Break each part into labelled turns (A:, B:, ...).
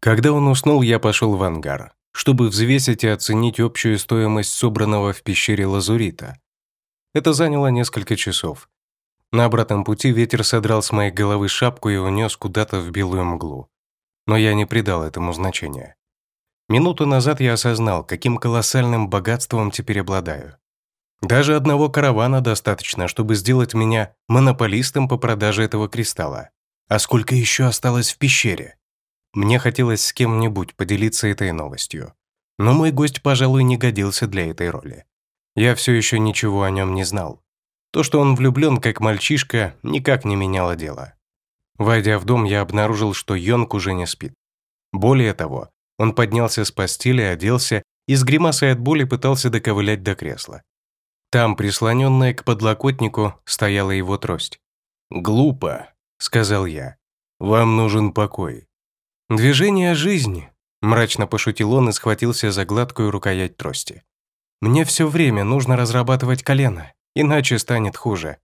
A: Когда он уснул, я пошел в ангар, чтобы взвесить и оценить общую стоимость собранного в пещере лазурита. Это заняло несколько часов. На обратном пути ветер содрал с моей головы шапку и унес куда-то в белую мглу. Но я не придал этому значения. Минуту назад я осознал, каким колоссальным богатством теперь обладаю. Даже одного каравана достаточно, чтобы сделать меня монополистом по продаже этого кристалла. А сколько еще осталось в пещере? Мне хотелось с кем-нибудь поделиться этой новостью. Но мой гость, пожалуй, не годился для этой роли. Я все еще ничего о нем не знал. То, что он влюблен как мальчишка, никак не меняло дело. Войдя в дом, я обнаружил, что Йонг уже не спит. Более того, он поднялся с постели, оделся и с гримасой от боли пытался доковылять до кресла. Там, прислоненная к подлокотнику, стояла его трость. «Глупо», — сказал я. «Вам нужен покой. «Движение жизни», – мрачно пошутил он и схватился за гладкую рукоять трости. «Мне все время нужно разрабатывать колено, иначе станет хуже.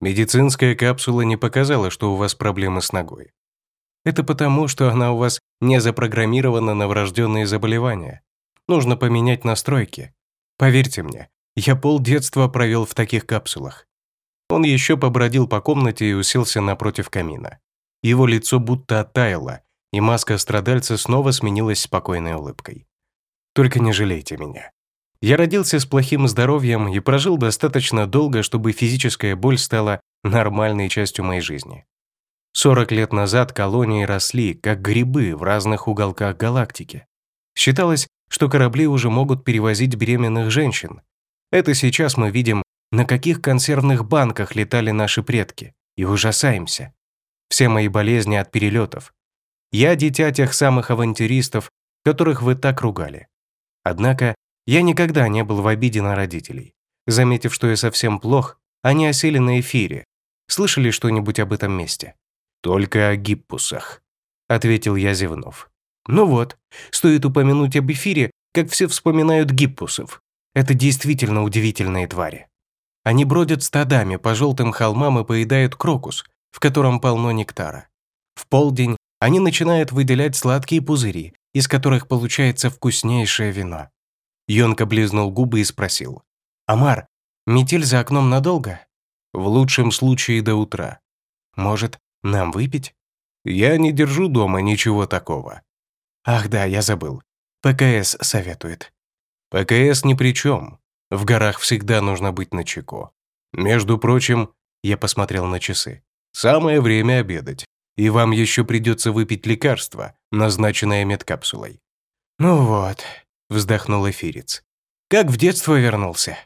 A: Медицинская капсула не показала, что у вас проблемы с ногой. Это потому, что она у вас не запрограммирована на врожденные заболевания. Нужно поменять настройки. Поверьте мне, я полдетства провел в таких капсулах. Он еще побродил по комнате и уселся напротив камина. Его лицо будто оттаяло, и маска страдальца снова сменилась спокойной улыбкой. «Только не жалейте меня. Я родился с плохим здоровьем и прожил достаточно долго, чтобы физическая боль стала нормальной частью моей жизни. 40 лет назад колонии росли, как грибы в разных уголках галактики. Считалось, что корабли уже могут перевозить беременных женщин. Это сейчас мы видим, на каких консервных банках летали наши предки, и ужасаемся. Все мои болезни от перелетов, я дитя тех самых авантюристов, которых вы так ругали. Однако я никогда не был в обиде на родителей. Заметив, что я совсем плох, они осели на эфире. Слышали что-нибудь об этом месте? Только о гиппусах, ответил я, зевнув. Ну вот, стоит упомянуть об эфире, как все вспоминают гиппусов. Это действительно удивительные твари. Они бродят стадами по желтым холмам и поедают крокус, в котором полно нектара. В полдень они начинают выделять сладкие пузыри, из которых получается вкуснейшее вино. Йонка близнул губы и спросил. «Амар, метель за окном надолго?» «В лучшем случае до утра. Может, нам выпить?» «Я не держу дома ничего такого». «Ах да, я забыл. ПКС советует». «ПКС ни при чем. В горах всегда нужно быть начеку. Между прочим, я посмотрел на часы. Самое время обедать и вам еще придется выпить лекарство, назначенное медкапсулой». «Ну вот», — вздохнул эфирец. «Как в детство вернулся».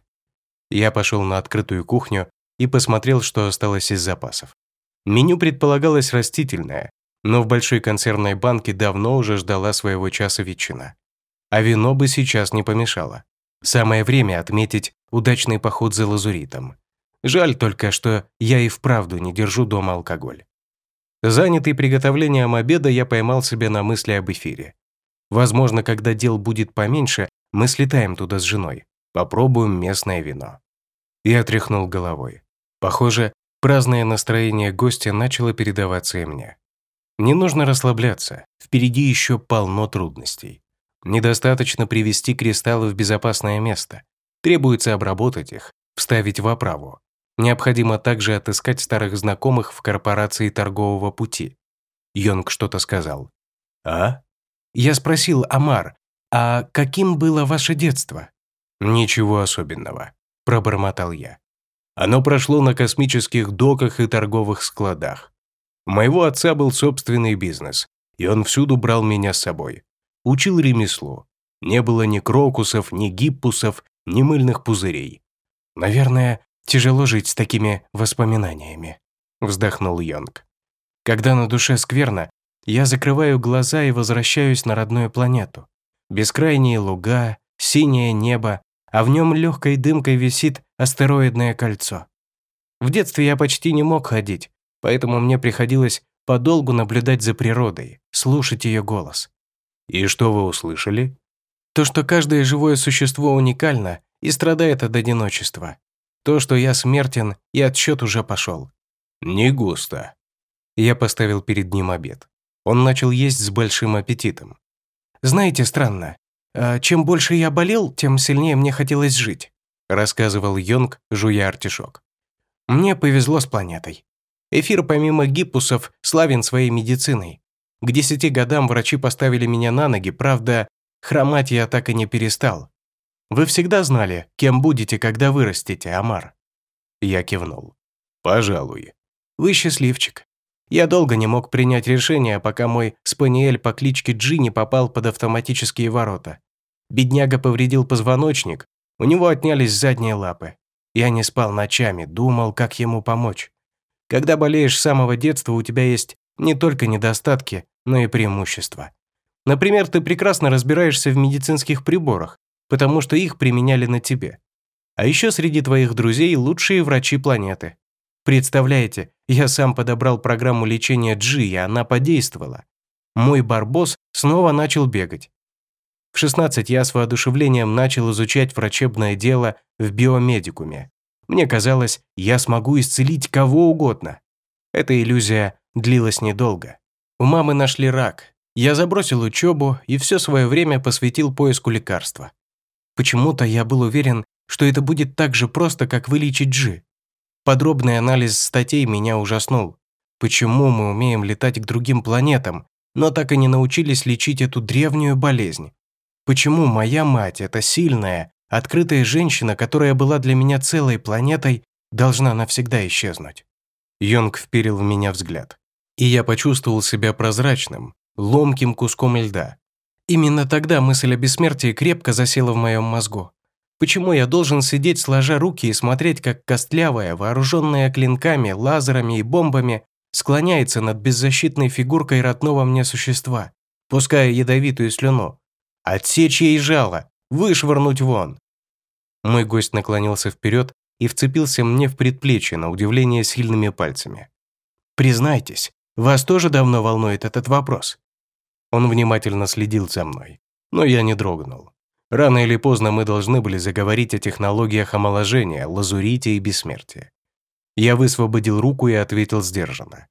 A: Я пошел на открытую кухню и посмотрел, что осталось из запасов. Меню предполагалось растительное, но в большой консервной банке давно уже ждала своего часа ветчина. А вино бы сейчас не помешало. Самое время отметить удачный поход за лазуритом. Жаль только, что я и вправду не держу дома алкоголь. Занятый приготовлением обеда, я поймал себя на мысли об эфире. Возможно, когда дел будет поменьше, мы слетаем туда с женой. Попробуем местное вино. Я тряхнул головой. Похоже, праздное настроение гостя начало передаваться и мне. Не нужно расслабляться, впереди еще полно трудностей. Недостаточно привести кристаллы в безопасное место. Требуется обработать их, вставить в оправу. Необходимо также отыскать старых знакомых в корпорации торгового пути. Йонг что-то сказал. «А?» Я спросил Амар, «А каким было ваше детство?» «Ничего особенного», – пробормотал я. Оно прошло на космических доках и торговых складах. У моего отца был собственный бизнес, и он всюду брал меня с собой. Учил ремеслу. Не было ни крокусов, ни гиппусов, ни мыльных пузырей. Наверное, Тяжело жить с такими воспоминаниями», — вздохнул Йонг. «Когда на душе скверно, я закрываю глаза и возвращаюсь на родную планету. Бескрайние луга, синее небо, а в нем легкой дымкой висит астероидное кольцо. В детстве я почти не мог ходить, поэтому мне приходилось подолгу наблюдать за природой, слушать ее голос. «И что вы услышали?» «То, что каждое живое существо уникально и страдает от одиночества. То, что я смертен, и отсчет уже пошел. Не густо. Я поставил перед ним обед. Он начал есть с большим аппетитом.
B: «Знаете, странно. А чем больше я болел, тем сильнее мне хотелось жить», рассказывал Йонг, жуя артишок. «Мне повезло с планетой. Эфир помимо гиппусов славен своей медициной. К десяти годам врачи поставили меня на ноги, правда, хромать я так и не перестал. Вы всегда знали, кем будете, когда вырастете, Амар?» Я кивнул.
A: «Пожалуй».
B: «Вы счастливчик. Я долго не мог принять решение, пока мой спаниель по кличке Джи не попал под автоматические ворота. Бедняга повредил позвоночник, у него отнялись задние лапы. Я не спал ночами, думал, как ему помочь. Когда болеешь с самого детства, у тебя есть не только недостатки, но и преимущества. Например, ты прекрасно разбираешься в медицинских приборах, потому что их применяли на тебе. А еще среди твоих друзей лучшие врачи планеты. Представляете, я сам подобрал программу лечения Джи, и она подействовала. Мой барбос снова начал бегать. В 16 я с воодушевлением начал изучать врачебное дело в биомедикуме. Мне казалось, я смогу исцелить кого угодно. Эта иллюзия длилась недолго. У мамы нашли рак. Я забросил учебу и все свое время посвятил поиску лекарства. Почему-то я был уверен, что это будет так же просто, как вылечить Джи. Подробный анализ статей меня ужаснул. Почему мы умеем летать к другим планетам, но так и не научились лечить эту древнюю болезнь? Почему моя мать, эта сильная, открытая женщина, которая была для меня целой планетой, должна навсегда исчезнуть? Йонг вперил в меня взгляд. И я почувствовал себя прозрачным, ломким куском льда. Именно тогда мысль о бессмертии крепко засела в моем мозгу. Почему я должен сидеть сложа руки и смотреть, как костлявая, вооруженная клинками, лазерами и бомбами, склоняется над беззащитной фигуркой родного мне существа, пуская ядовитую слюну? Отсечь ей жало, вышвырнуть вон. Мой гость наклонился вперед и вцепился мне в предплечье на удивление сильными пальцами. «Признайтесь, вас тоже давно волнует этот вопрос?» Он внимательно следил за мной, но я не дрогнул. Рано или поздно мы должны были заговорить о технологиях омоложения, лазурите и бессмертии. Я высвободил руку и ответил сдержанно.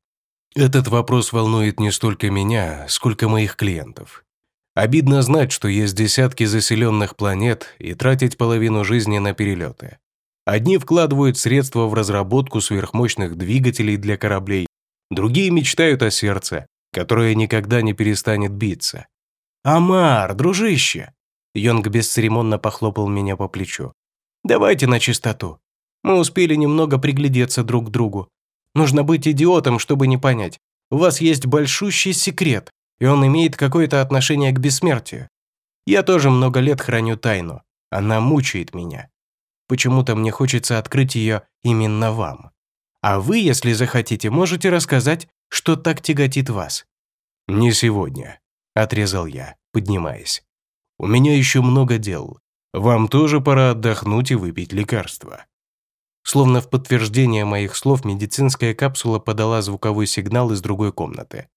B: Этот вопрос волнует не столько меня, сколько моих клиентов. Обидно знать, что есть десятки заселенных планет и тратить половину жизни на перелеты. Одни вкладывают средства в разработку сверхмощных двигателей для кораблей, другие мечтают о сердце, которое никогда не перестанет биться. «Амар, дружище!» Йонг бесцеремонно похлопал меня по плечу. «Давайте на чистоту. Мы успели немного приглядеться друг к другу. Нужно быть идиотом, чтобы не понять. У вас есть большущий секрет, и он имеет какое-то отношение к бессмертию. Я тоже много лет храню тайну. Она мучает меня. Почему-то мне хочется открыть ее именно вам. А вы, если захотите, можете рассказать, что так тяготит вас». «Не сегодня», – отрезал я, поднимаясь. «У меня еще много дел. Вам тоже пора отдохнуть и выпить лекарства». Словно в подтверждение моих слов медицинская капсула подала звуковой сигнал из другой комнаты.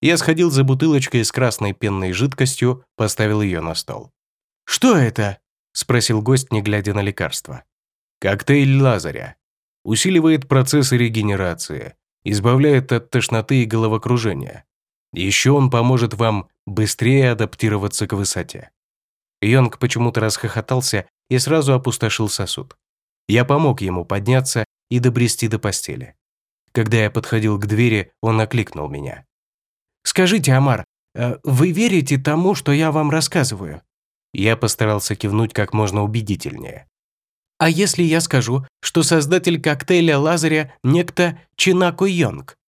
B: Я сходил за бутылочкой с красной пенной жидкостью, поставил ее на стол. «Что это?» – спросил гость, не глядя на лекарство. «Коктейль Лазаря. Усиливает процессы регенерации, избавляет от тошноты и головокружения. Еще он поможет вам быстрее адаптироваться к высоте». Йонг почему-то расхохотался и сразу опустошил сосуд. Я помог ему подняться и добрести до постели. Когда я подходил к двери, он окликнул меня. «Скажите, Амар, э, вы верите тому, что я вам рассказываю?» Я постарался кивнуть как можно убедительнее. «А если я скажу, что создатель коктейля Лазаря некто Чинако Йонг?»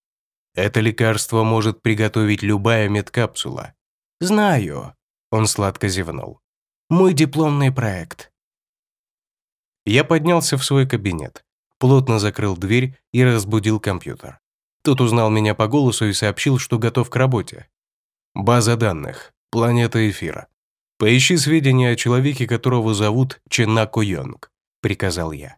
B: «Это лекарство может приготовить любая медкапсула». «Знаю», – он сладко зевнул. «Мой дипломный проект. Я поднялся в свой кабинет, плотно закрыл дверь и разбудил компьютер. Тот узнал меня по голосу и сообщил, что готов к работе. База данных. Планета Эфира. Поищи сведения о человеке, которого зовут Ченако Йонг, приказал я.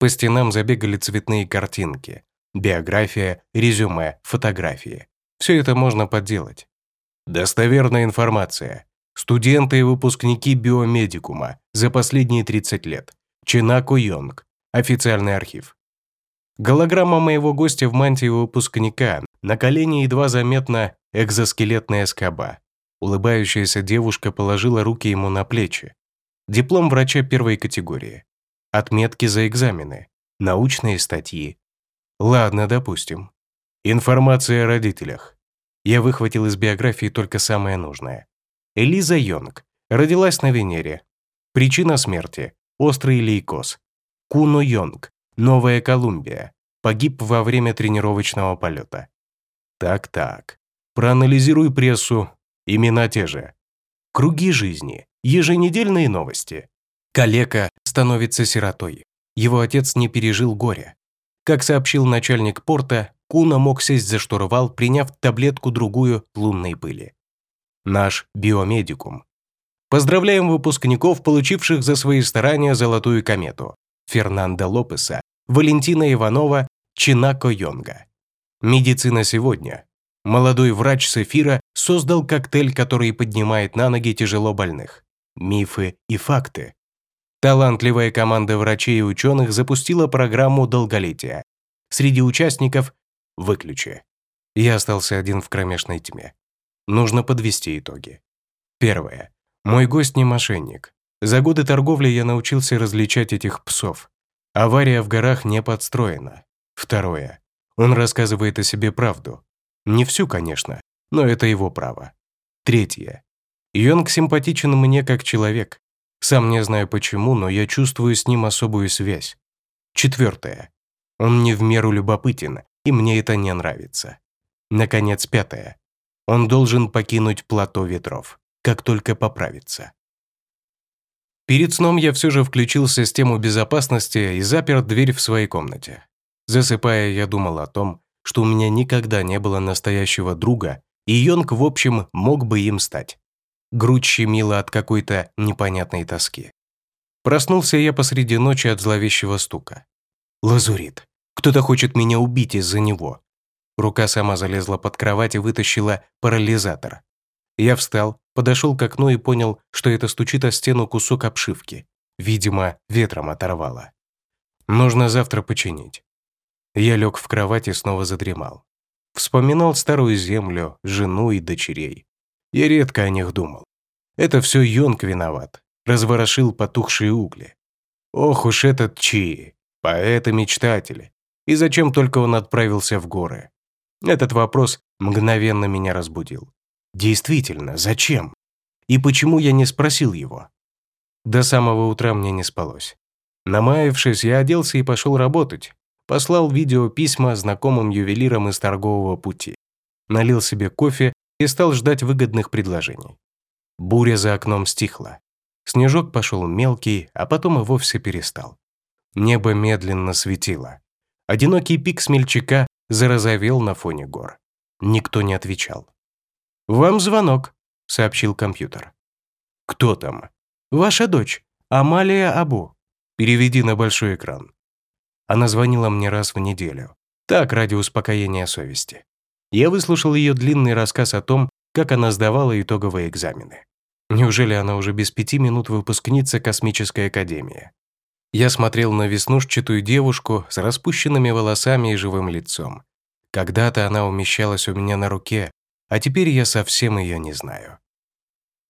B: По стенам забегали цветные картинки. Биография, резюме, фотографии. Все это можно подделать. Достоверная информация. Студенты и выпускники биомедикума за последние 30 лет. Чинако Йонг. Официальный архив.
A: Голограмма моего гостя в мантии выпускника, на колени едва заметна экзоскелетная скоба. Улыбающаяся девушка положила руки ему на плечи. Диплом врача первой категории. Отметки за экзамены. Научные статьи. Ладно, допустим. Информация о родителях. Я выхватил из биографии только самое нужное. Элиза Йонг. Родилась на Венере. Причина смерти. Острый лейкоз. Куно Йонг. Новая Колумбия. Погиб во время тренировочного полета. Так-так. Проанализируй прессу. Имена те же. Круги жизни. Еженедельные новости. Калека становится сиротой. Его отец не пережил горя. Как сообщил начальник порта, Куна мог сесть за штурвал, приняв таблетку-другую лунной пыли. Наш биомедикум. Поздравляем выпускников, получивших за свои старания золотую комету. Фернандо Лопеса, Валентина Иванова, Чинако Йонга. Медицина сегодня. Молодой врач с эфира создал коктейль, который поднимает на ноги тяжело больных. Мифы и факты. Талантливая команда врачей и ученых запустила программу долголетия. Среди участников – выключи. Я остался один в кромешной тьме. Нужно подвести итоги. Первое. Мой гость не мошенник. За годы торговли я научился различать этих псов. Авария в горах не подстроена. Второе. Он рассказывает о себе правду. Не всю, конечно, но это его право. Третье. Йонг симпатичен мне как человек. Сам не знаю почему, но я чувствую с ним особую связь. Четвертое. Он не в меру любопытен, и мне это не нравится. Наконец, пятое. Он должен покинуть плато ветров, как только поправится. Перед сном я все же включил систему безопасности и запер дверь в своей комнате. Засыпая, я думал о том, что у меня никогда не было настоящего друга, и Йонг, в общем, мог бы им стать. Грудь щемила от какой-то непонятной тоски. Проснулся я посреди ночи от зловещего стука. Лазурит. Кто-то хочет меня убить из-за него. Рука сама залезла под кровать и вытащила парализатор. Я встал, подошел к окну и понял, что это стучит о стену кусок обшивки. Видимо, ветром оторвало. Нужно завтра починить. Я лег в кровать и снова задремал. Вспоминал старую землю, жену и дочерей. Я редко о них думал. Это все Йонг виноват. Разворошил потухшие угли. Ох уж этот Чи, поэт и мечтатель. И зачем только он отправился в горы? Этот вопрос мгновенно меня разбудил. Действительно, зачем? И почему я не спросил его? До самого утра мне не спалось. Намаявшись, я оделся и пошел работать. Послал видеописьма знакомым ювелирам из торгового пути. Налил себе кофе и стал ждать выгодных предложений. Буря за окном стихла. Снежок пошел мелкий, а потом и вовсе перестал. Небо медленно светило. Одинокий пик смельчака зарозовел на фоне гор. Никто не отвечал. «Вам звонок», — сообщил компьютер. «Кто там?» «Ваша дочь, Амалия Абу. Переведи на большой экран». Она звонила мне раз в неделю. Так, ради успокоения совести. Я выслушал ее длинный рассказ о том, как она сдавала итоговые экзамены. Неужели она уже без пяти минут выпускница Космической Академии? Я смотрел на веснушчатую девушку с распущенными волосами и живым лицом. Когда-то она умещалась у меня на руке, а теперь я совсем ее не знаю.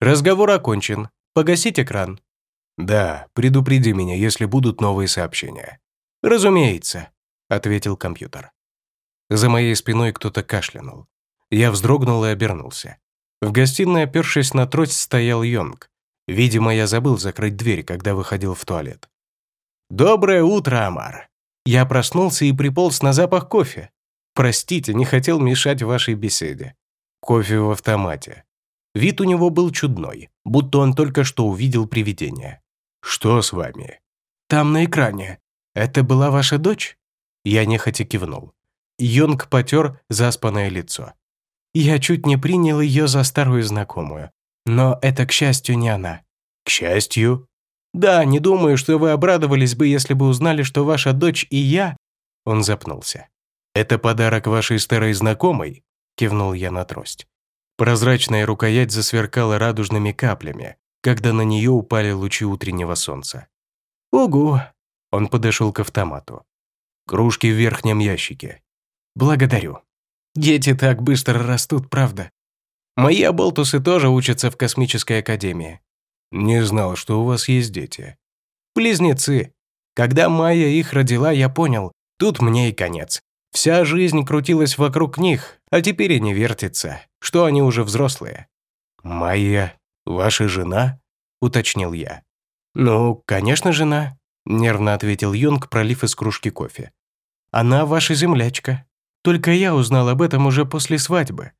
A: Разговор окончен. Погасить экран. Да, предупреди меня, если будут новые сообщения. Разумеется, ответил компьютер. За моей спиной кто-то кашлянул. Я вздрогнул и обернулся. В гостиной, опершись на трость, стоял Йонг. Видимо, я забыл закрыть дверь, когда выходил в туалет. «Доброе утро, Амар!» Я проснулся и приполз на запах кофе. Простите, не хотел мешать вашей беседе. Кофе в автомате. Вид у него был чудной, будто он только что увидел привидение. «Что с вами?» «Там на экране. Это была ваша дочь?» Я нехотя кивнул. Йонг потер заспанное лицо. «Я чуть не принял ее за старую знакомую. Но это, к счастью, не она». «К счастью?» «Да, не думаю, что вы обрадовались бы, если бы узнали, что ваша дочь и я...» Он запнулся. «Это подарок вашей старой знакомой?» кивнул я на трость. Прозрачная рукоять засверкала радужными каплями, когда на нее упали лучи утреннего солнца. «Угу!» Он подошел к автомату. Кружки в верхнем ящике.
B: Благодарю. Дети так быстро растут, правда? Мои оболтусы тоже учатся в космической академии.
A: Не знал, что у вас есть дети.
B: Близнецы. Когда Майя их родила, я понял, тут мне и конец. Вся жизнь крутилась вокруг них, а теперь и не вертится, что они уже взрослые.
A: «Майя, ваша жена?» – уточнил я.
B: «Ну, конечно, жена», – нервно ответил Юнг, пролив из кружки кофе. «Она ваша землячка. Только я узнал об этом уже после свадьбы.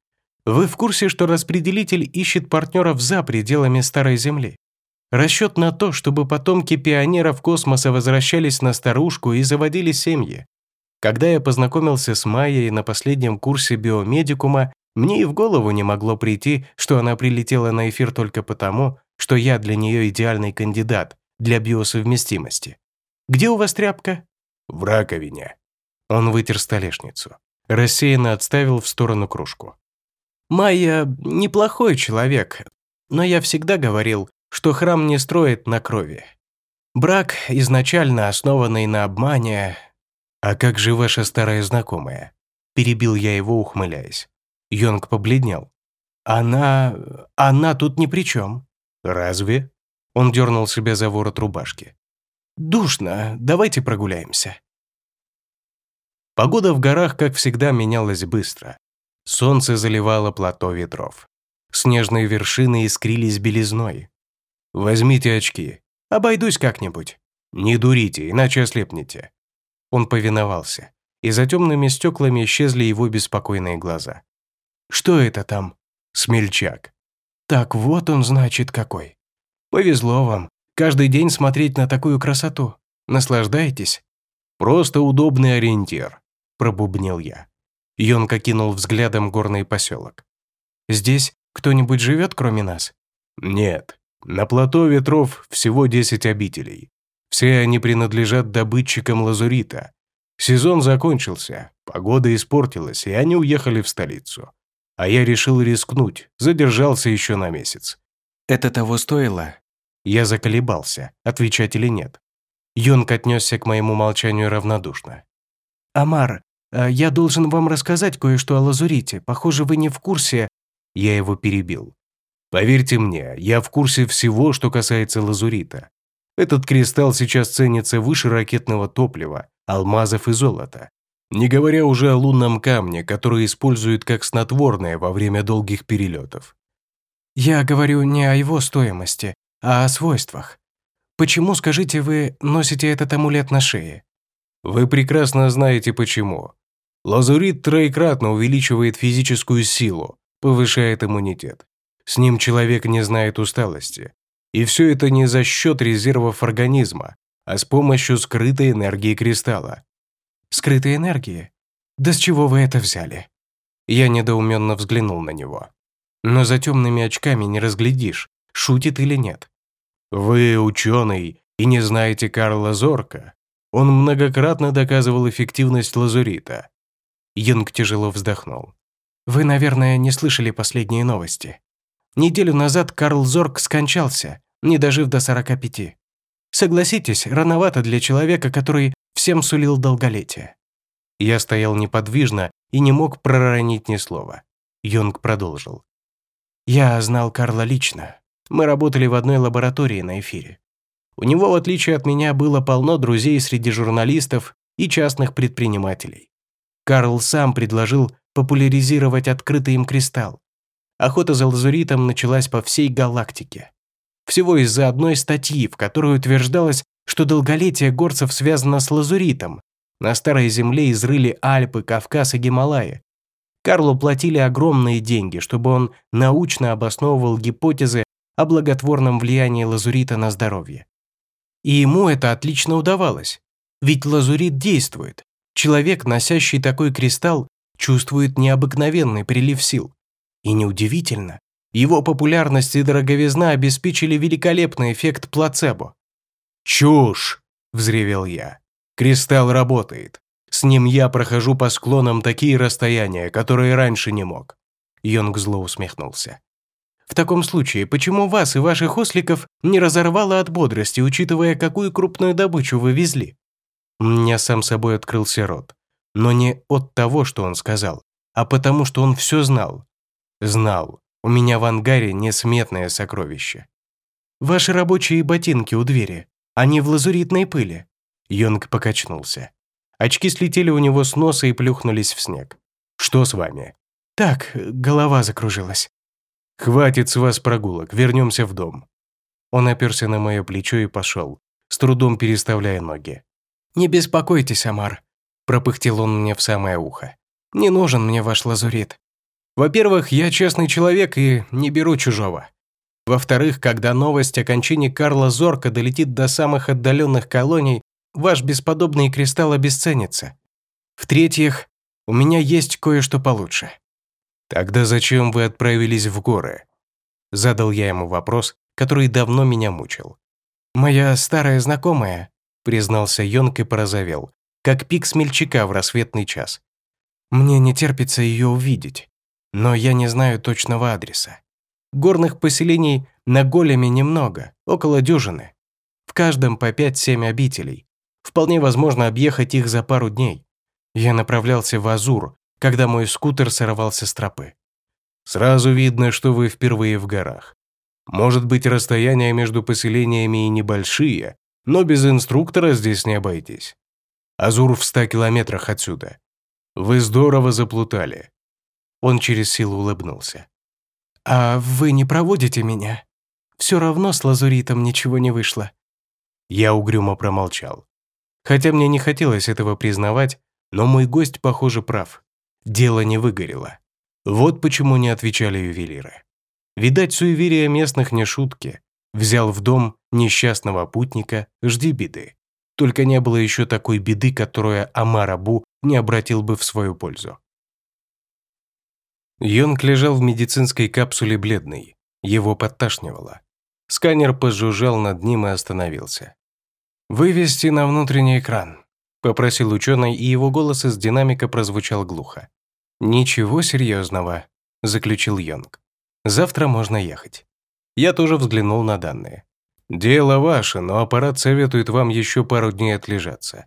B: Вы в курсе, что распределитель ищет партнеров за пределами Старой Земли? Расчет на то, чтобы потомки пионеров космоса возвращались на старушку и заводили семьи. Когда я познакомился с Майей на последнем курсе биомедикума, мне и в голову не могло прийти, что она прилетела на эфир только потому, что я для нее идеальный кандидат для биосовместимости. «Где у вас тряпка?»
A: «В раковине».
B: Он вытер столешницу. Рассеянно отставил в сторону кружку. «Майя неплохой человек, но я всегда говорил, что храм не строит на крови. Брак, изначально основанный на обмане,
A: «А как же ваша старая знакомая?» Перебил я его, ухмыляясь. Йонг побледнел.
B: «Она... она тут ни при чем».
A: «Разве?» Он дернул себя за ворот рубашки.
B: «Душно, давайте прогуляемся».
A: Погода в горах, как всегда, менялась быстро. Солнце заливало плато ветров. Снежные вершины искрились белизной. «Возьмите очки.
B: Обойдусь как-нибудь».
A: «Не дурите, иначе ослепнете». Он повиновался, и за темными стеклами исчезли его беспокойные глаза.
B: «Что это там?»
A: «Смельчак».
B: «Так вот он, значит, какой. Повезло вам. Каждый день смотреть на такую красоту. Наслаждаетесь?»
A: «Просто удобный ориентир», – пробубнил я. Йонка кинул взглядом горный поселок.
B: «Здесь кто-нибудь живет, кроме нас?»
A: «Нет. На плато ветров всего 10 обителей. Все они принадлежат добытчикам лазурита. Сезон закончился, погода испортилась, и они уехали в столицу. А я решил рискнуть, задержался еще на месяц.
B: «Это того стоило?»
A: Я заколебался, отвечать или нет. Йонг отнесся к моему молчанию равнодушно.
B: «Амар, а я должен вам рассказать кое-что о лазурите. Похоже, вы не в курсе...»
A: Я его перебил. «Поверьте мне, я в курсе всего, что касается лазурита. Этот кристалл сейчас ценится выше ракетного топлива, алмазов и золота. Не говоря уже о лунном камне, который используют как снотворное во время долгих перелетов.
B: Я говорю не о его стоимости, а о свойствах. Почему, скажите, вы носите этот амулет на шее?
A: Вы прекрасно знаете почему. Лазурит троекратно увеличивает физическую силу, повышает иммунитет. С ним человек не знает усталости, и все это не за счет резервов организма, а с помощью скрытой энергии кристалла.
B: Скрытой энергии? Да с чего вы это взяли?
A: Я недоуменно взглянул на него. Но за темными очками не разглядишь, шутит или нет. Вы ученый и не знаете Карла Зорка. Он многократно доказывал эффективность лазурита.
B: Юнг тяжело вздохнул. Вы, наверное, не слышали последние новости. Неделю назад Карл Зорг скончался, не дожив до 45. Согласитесь, рановато для человека, который всем сулил долголетие.
A: Я стоял неподвижно и не мог проронить ни слова. Йонг продолжил.
B: «Я знал Карла лично. Мы работали в одной лаборатории на эфире. У него, в отличие от меня, было полно друзей среди журналистов и частных предпринимателей. Карл сам предложил популяризировать открытый им кристалл, охота за лазуритом началась по всей галактике. Всего из-за одной статьи, в которой утверждалось, что долголетие горцев связано с лазуритом. На Старой Земле изрыли Альпы, Кавказ и Гималаи. Карлу платили огромные деньги, чтобы он научно обосновывал гипотезы о благотворном влиянии лазурита на здоровье. И ему это отлично удавалось. Ведь лазурит действует. Человек, носящий такой кристалл, чувствует необыкновенный прилив сил. И неудивительно, его популярность и дороговизна обеспечили великолепный эффект плацебо.
A: «Чушь!» – взревел я. «Кристалл работает. С ним я прохожу по склонам такие расстояния, которые раньше не мог».
B: Йонг зло усмехнулся. «В таком случае, почему вас и ваших осликов не разорвало от бодрости, учитывая, какую крупную добычу вы везли?» У меня сам собой открылся рот. Но не от того, что он сказал, а потому, что он все знал. Знал. У меня в ангаре несметное сокровище. Ваши рабочие ботинки у двери. Они в лазуритной пыли. Йонг покачнулся. Очки слетели у него с носа и плюхнулись в снег. «Что с вами?» «Так, голова закружилась».
A: «Хватит с вас прогулок, вернемся в дом».
B: Он оперся на мое плечо и пошел, с трудом переставляя ноги. «Не беспокойтесь, Амар», – пропыхтел он мне в самое ухо. «Не нужен мне ваш лазурит. Во-первых, я честный человек и не беру чужого. Во-вторых, когда новость о кончине Карла Зорка долетит до самых отдаленных колоний, ваш бесподобный кристалл обесценится. В-третьих, у меня есть кое-что получше».
A: «Тогда зачем вы отправились в горы?» Задал я ему вопрос, который давно меня мучил.
B: «Моя старая знакомая», — признался Йонг и порозовел, как пик смельчака в рассветный час. «Мне не терпится ее увидеть, но я не знаю точного адреса. Горных поселений на Големе немного, около дюжины. В каждом по 5-7 обителей. Вполне возможно объехать их за пару дней. Я направлялся в Азур, когда мой скутер сорвался с тропы.
A: Сразу видно, что вы впервые в горах. Может быть, расстояния между поселениями и небольшие, но без инструктора здесь не обойтись. Азур в ста километрах отсюда. Вы здорово заплутали».
B: Он через силу улыбнулся. «А вы не проводите меня? Все равно с лазуритом ничего не вышло».
A: Я угрюмо промолчал. Хотя мне не хотелось этого признавать, но мой гость, похоже, прав. Дело не выгорело. Вот почему не отвечали ювелиры. Видать, суеверия местных не шутки. Взял в дом несчастного путника, жди беды. Только не было еще такой беды, которую Амар Абу не обратил бы в свою пользу. Йонг лежал в медицинской капсуле бледный. Его подташнивало. Сканер пожужжал над ним и остановился. «Вывести на внутренний экран», – попросил ученый, и его голос из динамика прозвучал глухо. «Ничего серьезного», – заключил Йонг. Завтра можно ехать. Я тоже взглянул на данные. Дело ваше, но аппарат советует вам еще пару дней отлежаться.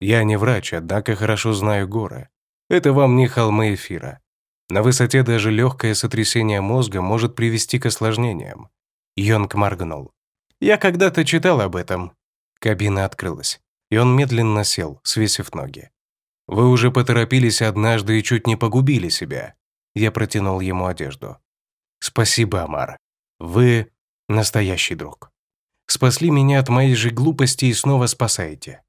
A: Я не врач, однако хорошо знаю горы. Это вам не холмы эфира. На высоте даже легкое сотрясение мозга может привести к осложнениям. Йонг моргнул. Я когда-то читал об этом. Кабина открылась, и он медленно сел, свесив ноги. Вы уже поторопились однажды и чуть не погубили себя. Я протянул ему одежду. Спасибо, Амар. Вы настоящий друг. Спасли меня от моей же глупости и снова спасаете.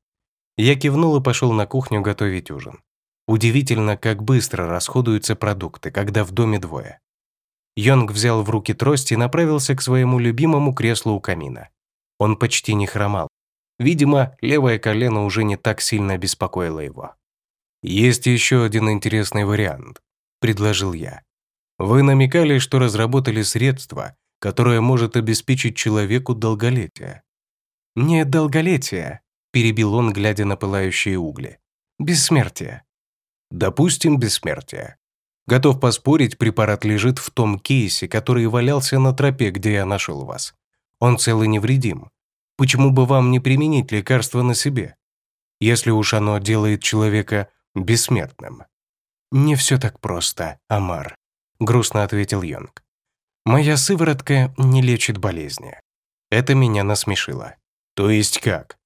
A: Я кивнул и пошел на кухню готовить ужин. Удивительно, как быстро расходуются продукты, когда в доме двое. Йонг взял в руки трость и направился к своему любимому креслу у камина. Он почти не хромал. Видимо, левое колено уже не так сильно беспокоило его. «Есть еще один интересный вариант», – предложил я. Вы намекали, что разработали средство, которое может обеспечить человеку долголетие.
B: «Не долголетие», – перебил он, глядя на пылающие угли. «Бессмертие».
A: «Допустим, бессмертие. Готов поспорить, препарат лежит в том кейсе, который валялся на тропе, где я нашел вас. Он цел и невредим. Почему бы вам не применить лекарство на себе? Если уж оно делает человека бессмертным».
B: «Не все так просто, Амар», грустно ответил Йонг. «Моя сыворотка не лечит болезни». Это меня насмешило.
A: «То есть как?»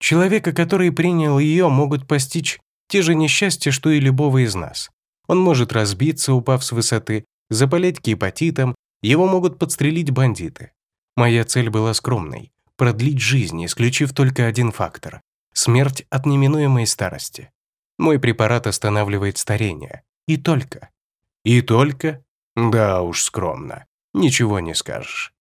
B: Человека, который принял ее, могут постичь те же несчастья, что и любого из нас. Он может разбиться, упав с высоты, заболеть гепатитом, его могут подстрелить бандиты. Моя цель была скромной – продлить жизнь, исключив только один фактор – смерть от неминуемой старости. Мой препарат останавливает старение. И только.
A: И только? Да уж, скромно. Ничего не скажешь.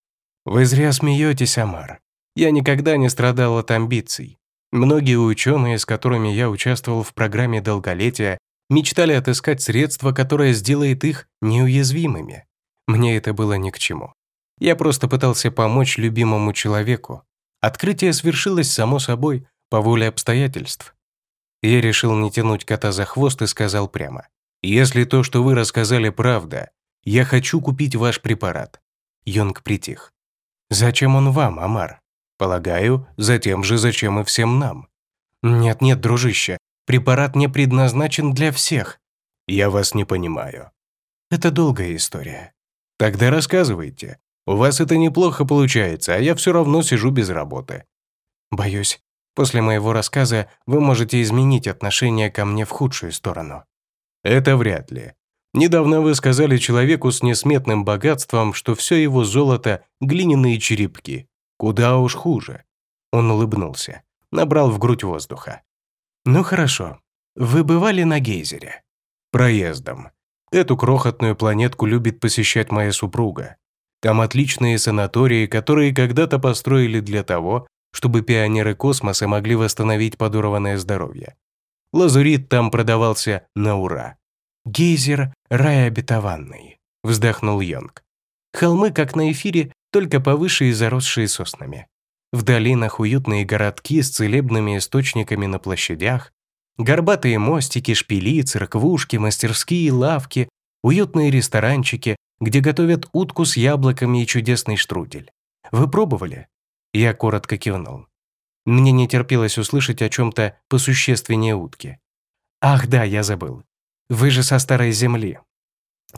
B: Вы зря смеетесь, Амар. Я никогда не страдал от амбиций. Многие ученые, с которыми я участвовал в программе долголетия, мечтали отыскать средство, которое сделает их неуязвимыми. Мне это было ни к чему. Я просто пытался помочь любимому человеку. Открытие свершилось само собой, по воле обстоятельств. Я решил не тянуть кота за хвост и сказал прямо. Если то, что вы рассказали, правда, я хочу купить ваш препарат». Йонг притих. «Зачем он вам, Амар?» «Полагаю, затем же, зачем и всем нам». «Нет-нет, дружище, препарат не предназначен для всех».
A: «Я вас не понимаю».
B: «Это долгая история».
A: «Тогда рассказывайте. У вас это неплохо получается, а я все равно сижу без работы».
B: «Боюсь, после моего рассказа вы можете изменить отношение ко мне в худшую сторону».
A: «Это вряд ли. Недавно вы сказали человеку с несметным богатством, что все его золото – глиняные черепки. Куда уж хуже».
B: Он улыбнулся, набрал в грудь воздуха. «Ну хорошо. Вы бывали на гейзере?»
A: «Проездом. Эту крохотную планетку любит посещать моя супруга. Там отличные санатории, которые когда-то построили для того, чтобы пионеры космоса могли восстановить подорванное здоровье. Лазурит там продавался на ура.
B: «Гейзер – рай обетованный», – вздохнул Йонг. «Холмы, как на эфире, только повыше и заросшие соснами. В долинах уютные городки с целебными источниками на площадях, горбатые мостики, шпили, церквушки, мастерские, лавки, уютные ресторанчики, где готовят утку с яблоками и чудесный штрудель. Вы пробовали? Я коротко кивнул. Мне не терпелось услышать о чем-то посущественнее утки. Ах да, я забыл. Вы же со старой земли.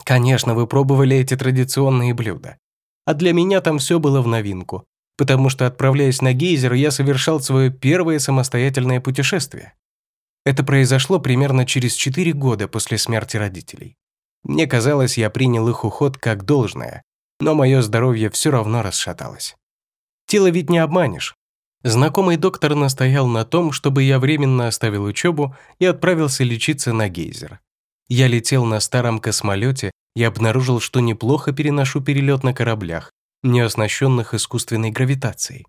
B: Конечно, вы пробовали эти традиционные блюда. А для меня там все было в новинку, потому что, отправляясь на гейзер, я совершал свое первое самостоятельное путешествие. Это произошло примерно через 4 года после смерти родителей. Мне казалось, я принял их уход как должное, но мое здоровье все равно расшаталось. Тело ведь не обманешь. Знакомый доктор настоял на том, чтобы я временно оставил учебу и отправился лечиться на гейзер. Я летел на старом космолете и обнаружил, что неплохо переношу перелет на кораблях, не оснащенных искусственной гравитацией.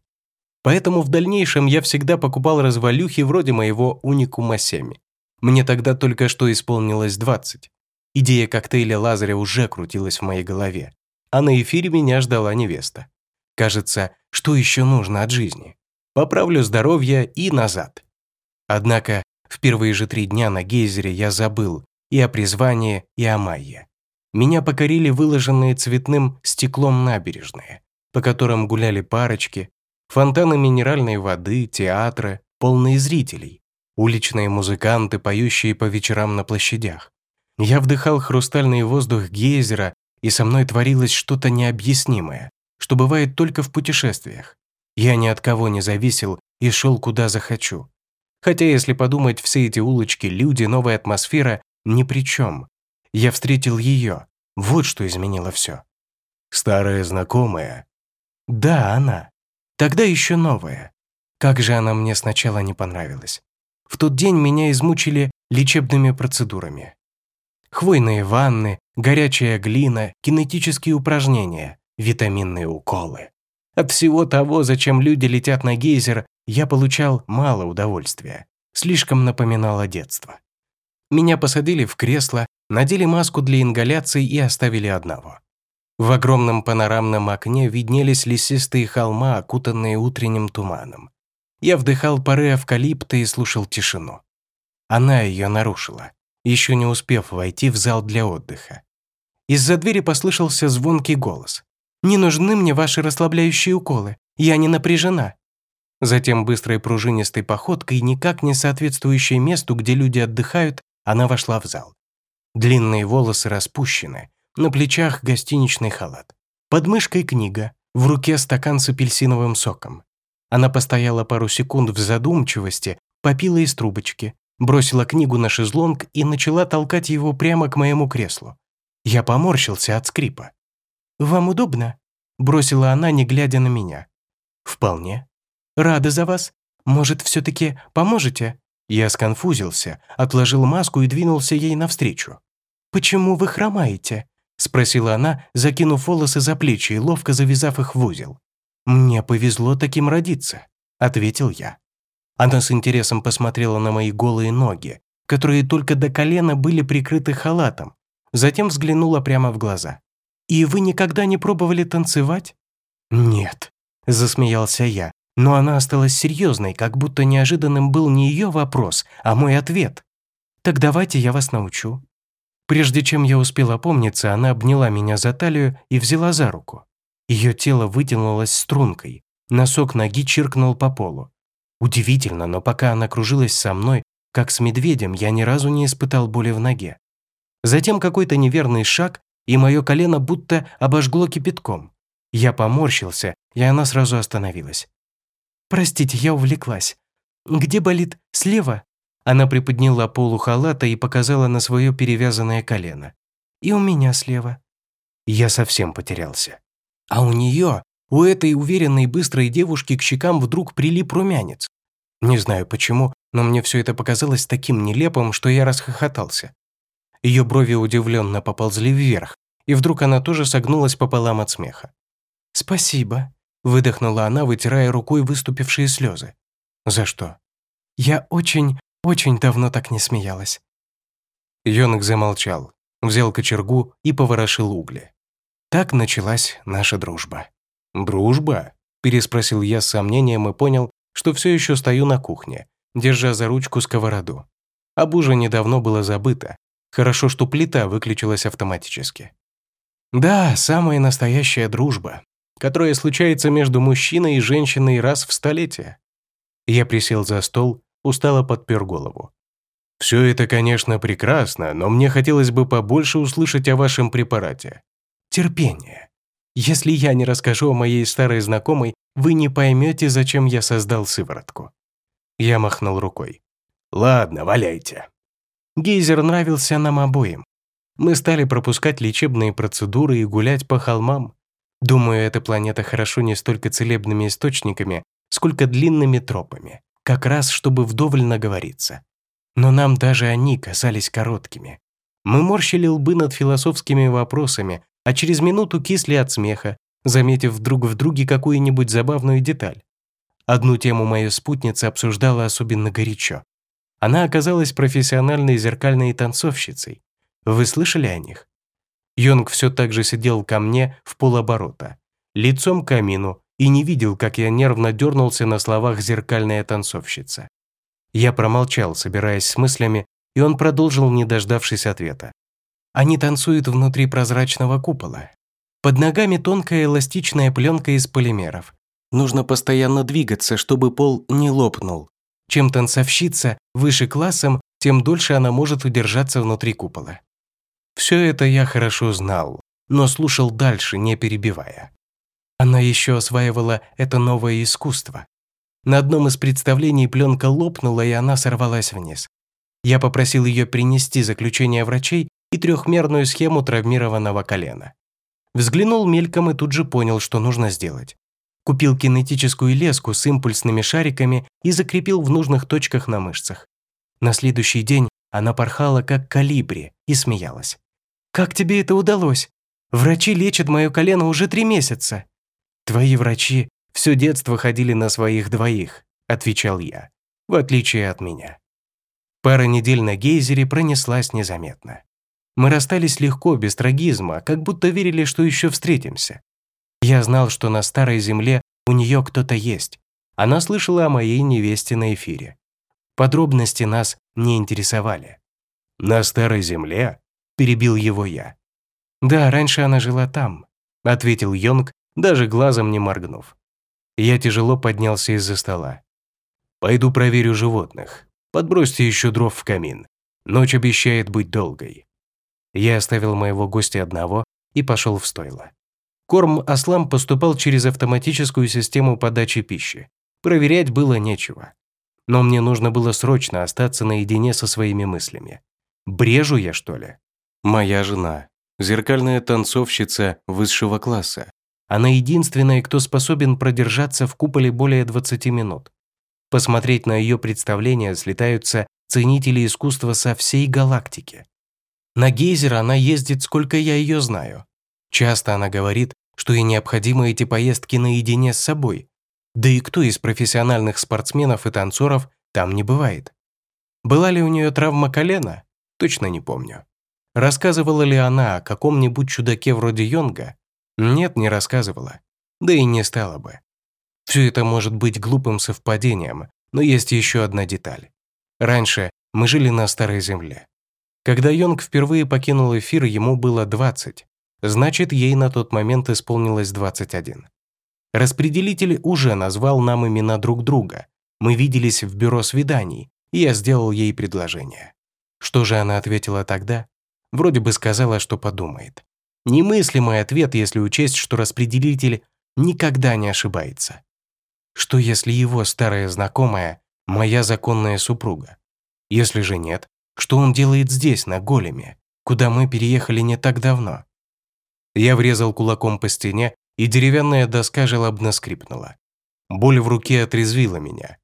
B: Поэтому в дальнейшем я всегда покупал развалюхи вроде моего Уникума 7. Мне тогда только что исполнилось 20. Идея коктейля Лазаря уже крутилась в моей голове, а на эфире меня ждала невеста. Кажется, что еще нужно от жизни? Поправлю здоровье и назад. Однако в первые же три дня на гейзере я забыл и о призвании, и о Майе. Меня покорили выложенные цветным стеклом набережные, по которым гуляли парочки, фонтаны минеральной воды, театры, полные зрителей, уличные музыканты, поющие по вечерам на площадях. Я вдыхал хрустальный воздух гейзера, и со мной творилось что-то необъяснимое, что бывает только в путешествиях. Я ни от кого не зависел и шел куда захочу. Хотя, если подумать, все эти улочки, люди, новая атмосфера ни при чем. Я встретил ее. Вот что изменило все.
A: Старая знакомая?
B: Да, она. Тогда еще новая. Как же она мне сначала не понравилась. В тот день меня измучили лечебными процедурами. Хвойные ванны, горячая глина, кинетические упражнения, витаминные уколы. От всего того, зачем люди летят на гейзер, я получал мало удовольствия. Слишком напоминало детство. Меня посадили в кресло, надели маску для ингаляции и оставили одного. В огромном панорамном окне виднелись лесистые холма, окутанные утренним туманом. Я вдыхал пары эвкалипта и слушал тишину. Она ее нарушила еще не успев войти в зал для отдыха. Из-за двери послышался звонкий голос. «Не нужны мне ваши расслабляющие уколы, я не напряжена». Затем быстрой пружинистой походкой, никак не соответствующей месту, где люди отдыхают, она вошла в зал. Длинные волосы распущены, на плечах гостиничный халат. Под мышкой книга, в руке стакан с апельсиновым соком. Она постояла пару секунд в задумчивости, попила из трубочки, бросила книгу на шезлонг и начала толкать его прямо к моему креслу. Я поморщился от скрипа. «Вам удобно?» – бросила она, не глядя на меня. «Вполне. Рада за вас. Может, все-таки поможете?» Я сконфузился, отложил маску и двинулся ей навстречу. «Почему вы хромаете?» – спросила она, закинув волосы за плечи и ловко завязав их в узел. «Мне повезло таким родиться», – ответил я. Она с интересом посмотрела на мои голые ноги, которые только до колена были прикрыты халатом, затем взглянула прямо в глаза. «И вы никогда не пробовали танцевать?» «Нет», – засмеялся я, но она осталась серьезной, как будто неожиданным был не ее вопрос, а мой ответ. «Так давайте я вас научу». Прежде чем я успел опомниться, она обняла меня за талию и взяла за руку. Ее тело вытянулось стрункой, носок ноги чиркнул по полу. Удивительно, но пока она кружилась со мной, как с медведем, я ни разу не испытал боли в ноге. Затем какой-то неверный шаг, и мое колено будто обожгло кипятком. Я поморщился, и она сразу остановилась. «Простите, я увлеклась. Где болит? Слева?» Она приподняла полу халата и показала на свое перевязанное колено. «И у меня слева». Я совсем потерялся. А у нее, у этой уверенной быстрой девушки к щекам вдруг прилип румянец. Не знаю почему, но мне все это показалось таким нелепым, что я расхохотался. Ее брови удивленно поползли вверх, и вдруг она тоже согнулась пополам от смеха. «Спасибо», – выдохнула она, вытирая рукой выступившие слезы. «За что?» «Я очень, очень давно так не смеялась».
A: Йонг замолчал, взял кочергу и поворошил угли. Так началась наша дружба. «Дружба?» – переспросил я с сомнением и понял, что все еще стою на кухне, держа за ручку сковороду. Об ужине давно было забыто. Хорошо, что плита выключилась автоматически. Да, самая настоящая дружба, которая случается между мужчиной и женщиной раз в столетие. Я присел за стол, устало подпер голову. «Все это, конечно, прекрасно, но мне хотелось бы побольше услышать о вашем препарате. Терпение. Если я не расскажу о моей старой знакомой, вы не поймете, зачем я создал сыворотку». Я махнул рукой. «Ладно, валяйте». Гейзер нравился нам обоим. Мы стали пропускать лечебные процедуры и гулять по холмам. Думаю, эта планета хорошо не столько целебными источниками, сколько длинными тропами, как раз чтобы вдоволь наговориться. Но нам даже они казались короткими. Мы морщили лбы над философскими вопросами, а через минуту кисли от смеха, заметив друг в друге какую-нибудь забавную деталь. Одну тему моя спутница обсуждала особенно горячо. Она оказалась профессиональной зеркальной танцовщицей. Вы слышали о них? Йонг все так же сидел ко мне в полоборота, лицом к камину, и не видел, как я нервно дернулся на словах «зеркальная танцовщица». Я промолчал, собираясь с мыслями, и он продолжил, не дождавшись ответа. Они танцуют внутри прозрачного купола. Под ногами тонкая эластичная пленка из полимеров. Нужно постоянно двигаться, чтобы пол не лопнул. Чем танцовщица выше классом, тем дольше она может удержаться внутри купола. Все это я хорошо знал, но слушал дальше, не перебивая. Она еще осваивала это новое искусство. На одном из представлений пленка лопнула, и она сорвалась вниз. Я попросил ее принести заключение врачей и трехмерную схему травмированного колена. Взглянул мельком и тут же понял, что нужно сделать. Купил кинетическую леску с импульсными шариками и закрепил в нужных точках на мышцах. На следующий день она порхала как калибри и смеялась. «Как тебе это удалось? Врачи лечат мое колено уже три месяца». «Твои врачи все детство ходили на своих двоих», – отвечал я, в отличие от меня. Пара недель на гейзере пронеслась незаметно. Мы расстались легко, без трагизма, как будто верили, что еще встретимся. Я знал, что на Старой Земле у нее кто-то есть. Она слышала о моей невесте на эфире. Подробности нас не интересовали. «На Старой Земле?» – перебил его я. «Да, раньше она жила там», – ответил Йонг, даже глазом не моргнув. Я тяжело поднялся из-за стола. «Пойду проверю животных. Подбросьте еще дров в камин. Ночь обещает быть долгой». Я оставил моего гостя одного и пошел в стойло. Корм ослам поступал через автоматическую систему подачи пищи. Проверять было нечего. Но мне нужно было срочно остаться наедине со своими мыслями. Брежу я, что ли? Моя жена. Зеркальная танцовщица высшего класса. Она единственная, кто способен продержаться в куполе более 20 минут. Посмотреть на ее представление слетаются ценители искусства со всей галактики. На гейзер она ездит, сколько я ее знаю. Часто она говорит, что ей необходимы эти поездки наедине с собой. Да и кто из профессиональных спортсменов и танцоров там не бывает? Была ли у нее травма колена? Точно не помню. Рассказывала ли она о каком-нибудь чудаке вроде Йонга? Нет, не рассказывала. Да и не стала бы. Все это может быть глупым совпадением, но есть еще одна деталь. Раньше мы жили на Старой Земле. Когда Йонг впервые покинул эфир, ему было 20. Значит, ей на тот момент исполнилось 21. Распределитель уже назвал нам имена друг друга,
B: Мы виделись в бюро свиданий, и я сделал ей предложение. Что же она ответила тогда? Вроде бы сказала, что подумает. Немыслимый ответ, если учесть, что распределитель никогда не ошибается. Что если его старая знакомая – моя законная супруга? Если же нет, что он делает здесь, на големе, куда мы переехали не так давно? Я врезал кулаком по стене, и деревянная доска жалобно скрипнула. Боль в руке отрезвила меня.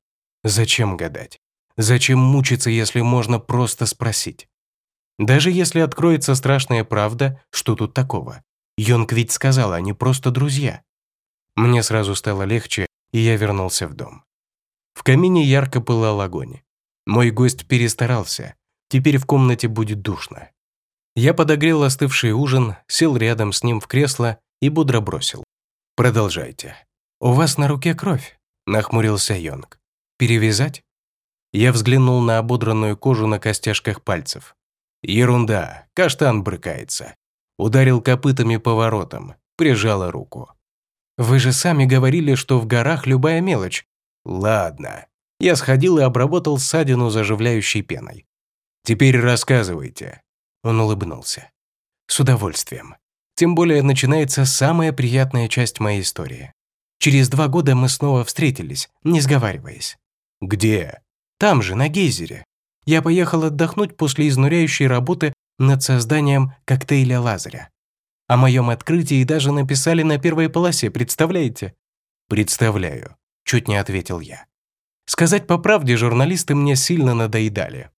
B: Зачем гадать? Зачем мучиться, если можно просто спросить? Даже если откроется страшная правда, что тут такого? Йонг ведь сказал, они просто друзья. Мне сразу стало легче, и я вернулся в дом. В камине ярко пылал огонь. Мой гость перестарался. Теперь в комнате будет душно. Я подогрел остывший ужин, сел рядом с ним в кресло и бодро бросил. «Продолжайте». «У вас на руке кровь», – нахмурился Йонг. «Перевязать?» Я взглянул на ободранную кожу на костяшках пальцев. Ерунда, каштан брыкается. Ударил копытами по воротам, прижала руку. Вы же сами говорили, что в горах любая мелочь. Ладно. Я сходил и обработал ссадину заживляющей пеной. Теперь рассказывайте. Он улыбнулся. С удовольствием. Тем более начинается самая приятная часть моей истории. Через два года мы снова встретились, не сговариваясь. Где? Там же, на гейзере. Я поехал отдохнуть после изнуряющей работы над созданием коктейля Лазаря. О моем открытии даже написали на первой полосе, представляете? «Представляю», – чуть не ответил я. Сказать по правде, журналисты мне сильно надоедали.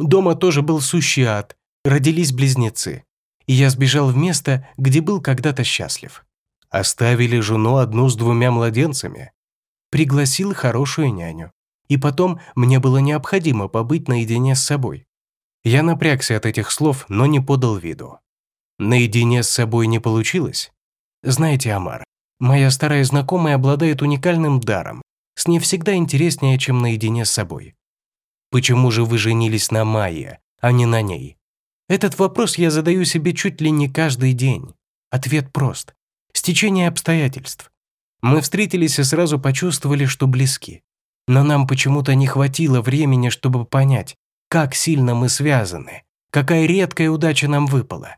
B: Дома тоже был сущий ад, родились близнецы. И я сбежал в место, где был когда-то счастлив. Оставили жену одну с двумя младенцами. Пригласил хорошую няню и потом мне было необходимо побыть наедине с собой. Я напрягся от этих слов, но не подал виду. Наедине с собой не получилось? Знаете, Амар, моя старая знакомая обладает уникальным даром. С ней всегда интереснее, чем наедине с собой. Почему же вы женились на Майе, а не на ней? Этот вопрос я задаю себе чуть ли не каждый день. Ответ прост. Стечение обстоятельств. Мы встретились и сразу почувствовали, что близки. Но нам почему-то не хватило времени, чтобы понять, как сильно мы связаны, какая редкая удача нам выпала.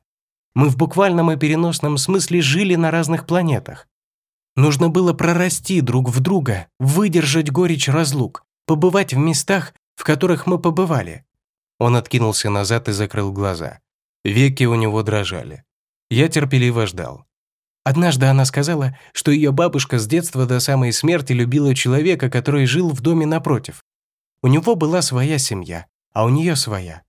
B: Мы в буквальном и переносном смысле жили на разных планетах. Нужно было прорасти друг в друга, выдержать горечь разлук, побывать в местах, в которых мы побывали. Он откинулся назад и закрыл глаза. Веки у него дрожали. Я терпеливо ждал. Однажды она сказала, что ее бабушка с детства до самой смерти любила человека, который жил в доме напротив. У него была своя семья, а у нее своя.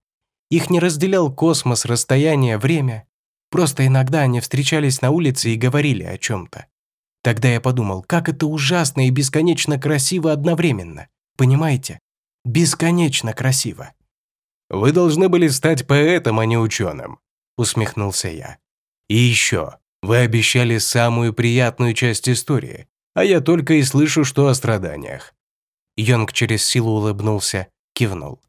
B: Их не разделял космос, расстояние, время. Просто иногда они встречались на улице и говорили о чем-то. Тогда я подумал, как это ужасно и бесконечно красиво одновременно. Понимаете? Бесконечно красиво. «Вы должны были стать поэтом, а не ученым», — усмехнулся я. «И еще, вы обещали самую приятную часть истории, а я только и слышу, что о страданиях». Йонг через силу улыбнулся, кивнул.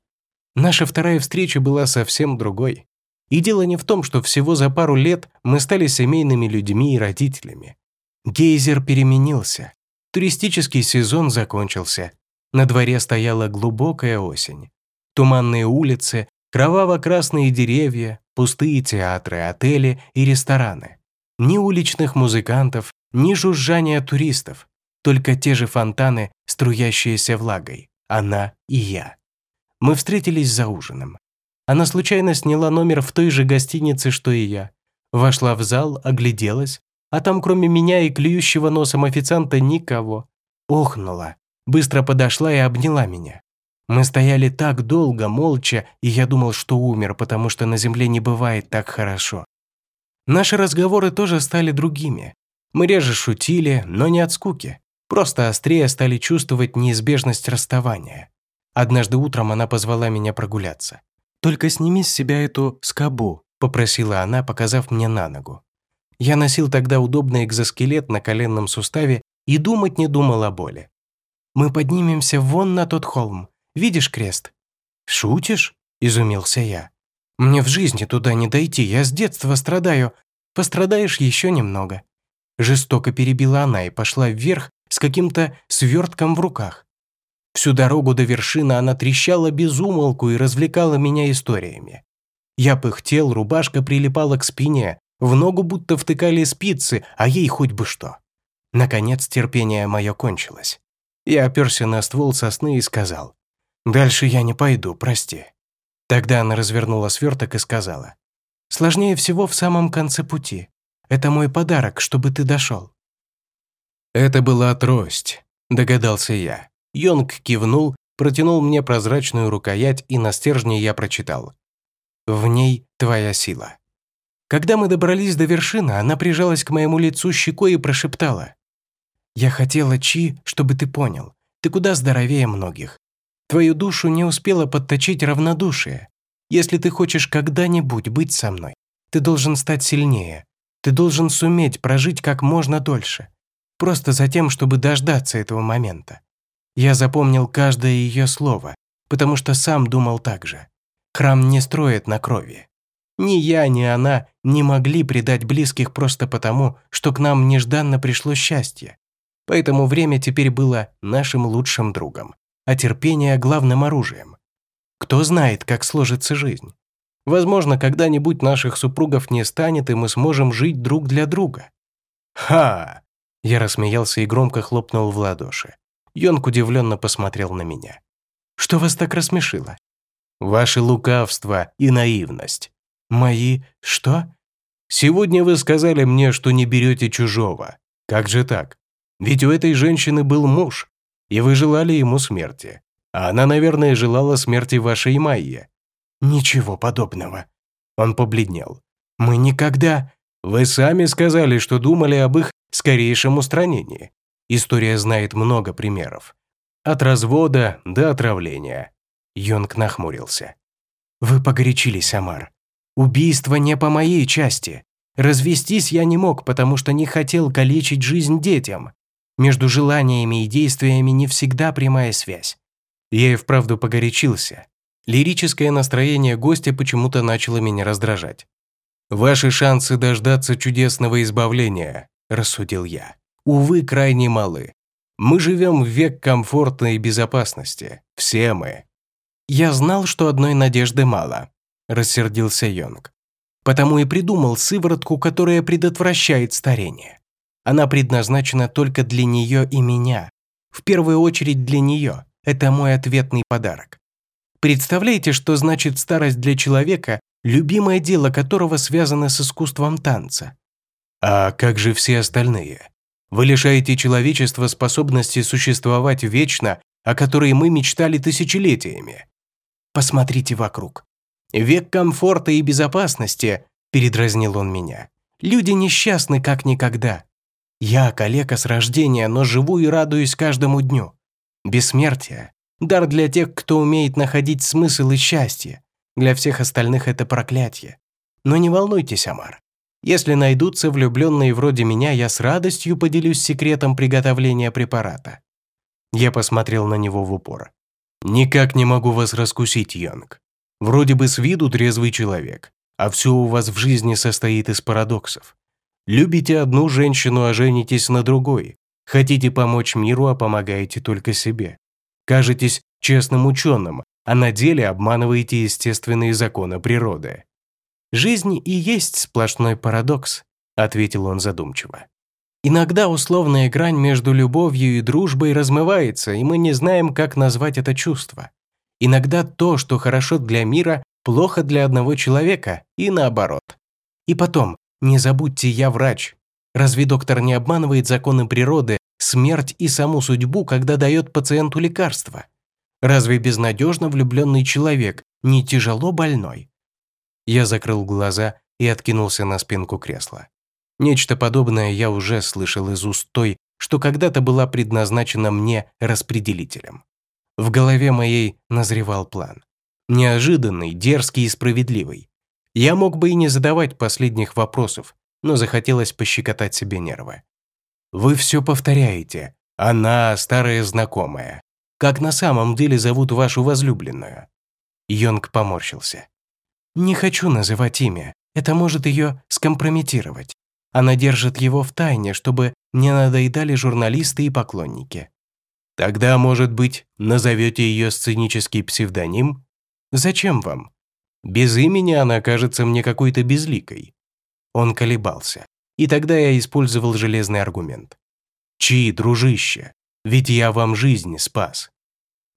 B: Наша вторая встреча была совсем другой. И дело не в том, что всего за пару лет мы стали семейными людьми и родителями. Гейзер переменился. Туристический сезон закончился. На дворе стояла глубокая осень. Туманные улицы, кроваво-красные деревья, пустые театры, отели и рестораны. Ни уличных музыкантов, ни жужжания туристов, только те же фонтаны, струящиеся влагой. Она и я. Мы встретились за ужином. Она случайно сняла номер в той же гостинице, что и я. Вошла в зал, огляделась, а там кроме меня и клюющего носом официанта никого. Охнула, быстро подошла и обняла меня. Мы стояли так долго, молча, и я думал, что умер, потому что на земле не бывает так хорошо. Наши разговоры тоже стали другими. Мы реже шутили, но не от скуки. Просто острее стали чувствовать неизбежность расставания. Однажды утром она позвала меня прогуляться. «Только сними с себя эту скобу», – попросила она, показав мне на ногу. Я носил тогда удобный экзоскелет на коленном суставе и думать не думал о боли. «Мы поднимемся вон на тот холм. Видишь крест?» «Шутишь?» – изумился я. Мне в жизни туда не дойти, я с детства страдаю. Пострадаешь еще немного». Жестоко перебила она и пошла вверх с каким-то свертком в руках. Всю дорогу до вершины она трещала без умолку и развлекала меня историями. Я пыхтел, рубашка прилипала к спине, в ногу будто втыкали спицы, а ей хоть бы что. Наконец терпение мое кончилось. Я оперся на ствол сосны и сказал, «Дальше я не пойду, прости». Тогда она развернула сверток и сказала, «Сложнее всего в самом конце пути. Это мой подарок, чтобы ты дошел».
A: «Это была трость», — догадался я. Йонг кивнул, протянул мне прозрачную рукоять, и на стержне я прочитал. «В ней твоя сила». Когда мы добрались до вершины, она прижалась к моему лицу щекой и прошептала. «Я хотела, Чи, чтобы ты понял. Ты куда здоровее многих. Твою душу не успела подточить равнодушие. Если ты хочешь когда-нибудь быть со мной, ты должен стать сильнее. Ты должен суметь прожить как можно дольше. Просто за тем, чтобы дождаться этого момента. Я запомнил каждое ее слово, потому что сам думал так же. Храм не строят на крови. Ни я, ни она не могли предать близких просто потому, что к нам нежданно пришло счастье. Поэтому время теперь было нашим лучшим другом, а терпение – главным оружием. Кто знает, как сложится жизнь. Возможно, когда-нибудь наших супругов не станет, и мы сможем жить друг для друга. «Ха!» Я рассмеялся и громко хлопнул в ладоши. Йонг удивленно посмотрел на меня. «Что вас так рассмешило?» «Ваше лукавство и наивность». «Мои... что?» «Сегодня вы сказали мне, что не берете чужого. Как же так? Ведь у этой женщины был муж, и вы желали ему смерти. А она, наверное, желала смерти вашей Майе». «Ничего подобного». Он побледнел. «Мы никогда...» «Вы сами сказали, что думали об их скорейшем устранении. История знает много примеров. От развода до отравления. Йонг нахмурился. «Вы погорячились, Амар. Убийство не по моей части. Развестись я не мог, потому что не хотел калечить жизнь детям. Между желаниями и действиями не всегда прямая связь. Я и вправду погорячился. Лирическое настроение гостя почему-то начало меня раздражать. «Ваши шансы дождаться чудесного избавления», – рассудил я увы, крайне малы. Мы живем в век комфорта и безопасности. Все мы. Я знал, что одной надежды мало, рассердился Йонг. Потому и придумал сыворотку, которая предотвращает старение. Она предназначена только для нее и меня. В первую очередь для нее. Это мой ответный подарок. Представляете, что значит старость для человека, любимое дело которого связано с искусством танца? А как же все остальные? Вы лишаете человечества способности существовать вечно, о которой мы мечтали тысячелетиями. Посмотрите вокруг. Век комфорта и безопасности, передразнил он меня. Люди несчастны как никогда. Я калека с рождения, но живу и радуюсь каждому дню. Бессмертие – дар для тех, кто умеет находить смысл и счастье. Для всех остальных это проклятие. Но не волнуйтесь, Амар. Если найдутся влюбленные вроде меня, я с радостью поделюсь секретом приготовления препарата». Я посмотрел на него в упор. «Никак не могу вас раскусить, Йонг. Вроде бы с виду трезвый человек, а все у вас в жизни состоит из парадоксов. Любите одну женщину, а женитесь на другой. Хотите помочь миру, а помогаете только себе. Кажетесь честным ученым, а на деле обманываете естественные законы природы. «Жизнь и есть сплошной парадокс», — ответил он задумчиво. «Иногда условная грань между любовью и дружбой размывается, и мы не знаем, как назвать это чувство. Иногда то, что хорошо для мира, плохо для одного человека, и наоборот. И потом, не забудьте, я врач. Разве доктор не обманывает законы природы, смерть и саму судьбу, когда дает пациенту лекарство? Разве безнадежно влюбленный человек не тяжело больной? Я закрыл глаза и откинулся на спинку кресла. Нечто подобное я уже слышал из уст той, что когда-то была предназначена мне распределителем. В голове моей назревал план. Неожиданный, дерзкий и справедливый. Я мог бы и не задавать последних вопросов, но захотелось пощекотать себе нервы. «Вы все повторяете. Она старая знакомая. Как на самом деле зовут вашу возлюбленную?» Йонг поморщился. Не хочу называть имя, это может ее скомпрометировать. Она держит его в тайне, чтобы не надоедали журналисты и поклонники.
B: Тогда, может быть, назовете ее сценический псевдоним? Зачем вам? Без имени она кажется мне какой-то безликой. Он колебался. И тогда я использовал железный аргумент. «Чи, дружище, ведь я вам жизнь спас».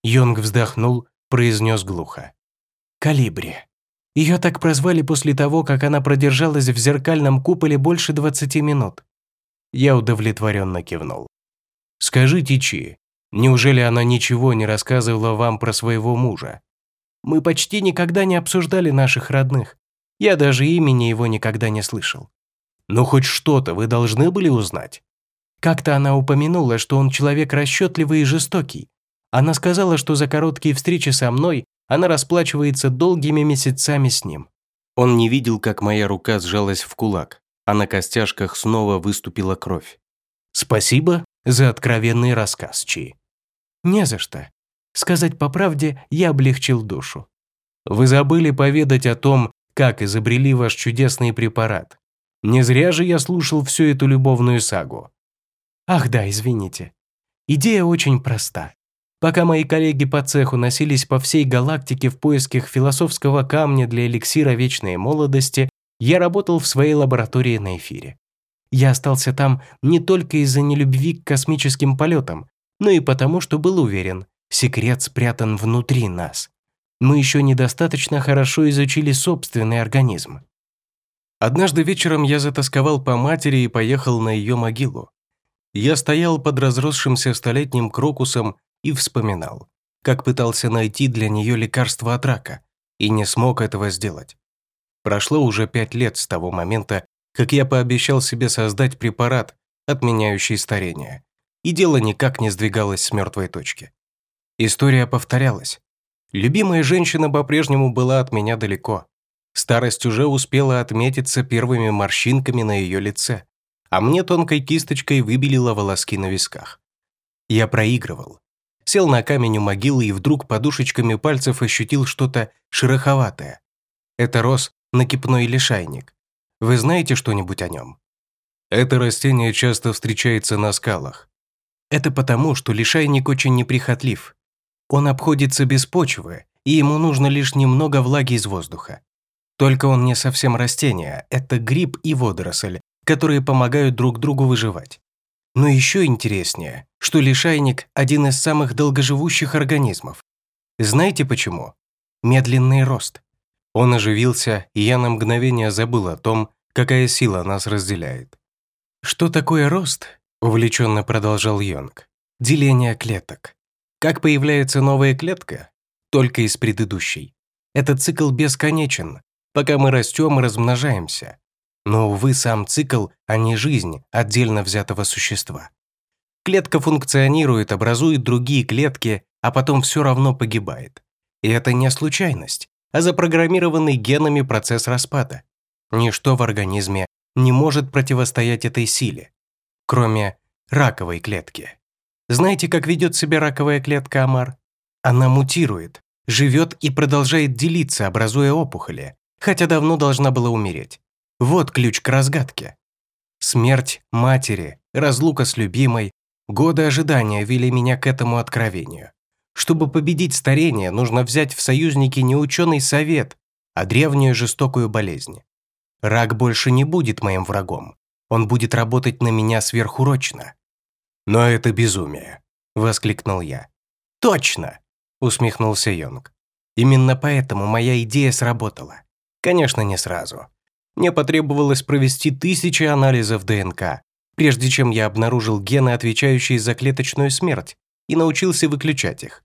B: Йонг вздохнул, произнес глухо. «Калибри. Ее так прозвали после того, как она продержалась в зеркальном куполе больше 20 минут». Я удовлетворенно кивнул. «Скажите, Чи, неужели она ничего не рассказывала вам про своего мужа? Мы почти никогда не обсуждали наших родных. Я даже имени его никогда не слышал. Но хоть что-то вы должны были узнать. Как-то она упомянула, что он человек расчетливый и жестокий. Она сказала, что за короткие встречи со мной она расплачивается долгими месяцами с ним. Он не видел, как моя рука сжалась в кулак, а на костяшках снова выступила кровь. Спасибо за откровенный рассказ, Чи. Не за что. Сказать по правде, я облегчил душу. Вы забыли поведать о том, как изобрели ваш чудесный препарат. Не зря же я слушал всю эту любовную сагу. Ах да, извините. Идея очень проста. Пока мои коллеги по цеху носились по всей галактике в поисках философского камня для эликсира вечной молодости, я работал в своей лаборатории на эфире. Я остался там не только из-за нелюбви к космическим полетам, но и потому, что был уверен, секрет спрятан внутри нас. Мы еще недостаточно хорошо изучили собственный организм. Однажды вечером я затасковал по матери и поехал на ее могилу. Я стоял под разросшимся столетним крокусом и вспоминал, как пытался найти для нее лекарство от рака, и не смог этого сделать. Прошло уже пять лет с того момента, как я пообещал себе создать препарат, отменяющий старение, и дело никак не сдвигалось с мертвой точки. История повторялась. Любимая женщина по-прежнему была от меня далеко. Старость уже успела отметиться первыми морщинками на ее лице, а мне тонкой кисточкой выбелила волоски на висках. Я проигрывал. Сел на камень у могилы и вдруг подушечками пальцев ощутил что-то шероховатое. Это рос накипной лишайник. Вы знаете что-нибудь о нем? Это растение часто встречается на скалах. Это потому, что лишайник очень неприхотлив. Он обходится без почвы, и ему нужно лишь немного влаги из воздуха. Только он не совсем растение, это гриб и водоросль, которые помогают друг другу выживать. Но еще интереснее, что лишайник – один из самых долгоживущих организмов. Знаете почему? Медленный рост. Он оживился, и я на мгновение забыл о том, какая сила нас разделяет. «Что такое рост?» – увлеченно продолжал Йонг. «Деление клеток. Как появляется новая клетка? Только из предыдущей. Этот цикл бесконечен, пока мы растем и размножаемся. Но, увы, сам цикл, а не жизнь отдельно взятого существа. Клетка функционирует, образует другие клетки, а потом все равно погибает. И это не случайность, а запрограммированный генами процесс распада. Ничто в организме не может противостоять этой силе, кроме раковой клетки. Знаете, как ведет себя раковая клетка Амар? Она мутирует, живет и продолжает делиться, образуя опухоли, хотя давно должна была умереть. Вот ключ к разгадке. Смерть матери, разлука с любимой, годы ожидания вели меня к этому откровению. Чтобы победить старение, нужно взять в союзники не ученый совет, а древнюю жестокую болезнь. Рак больше не будет моим врагом. Он будет работать на меня сверхурочно. «Но это безумие», — воскликнул я. «Точно!» — усмехнулся Йонг. «Именно поэтому моя идея сработала. Конечно, не сразу. Мне потребовалось провести тысячи анализов ДНК, прежде чем я обнаружил гены, отвечающие за клеточную смерть, и научился выключать их.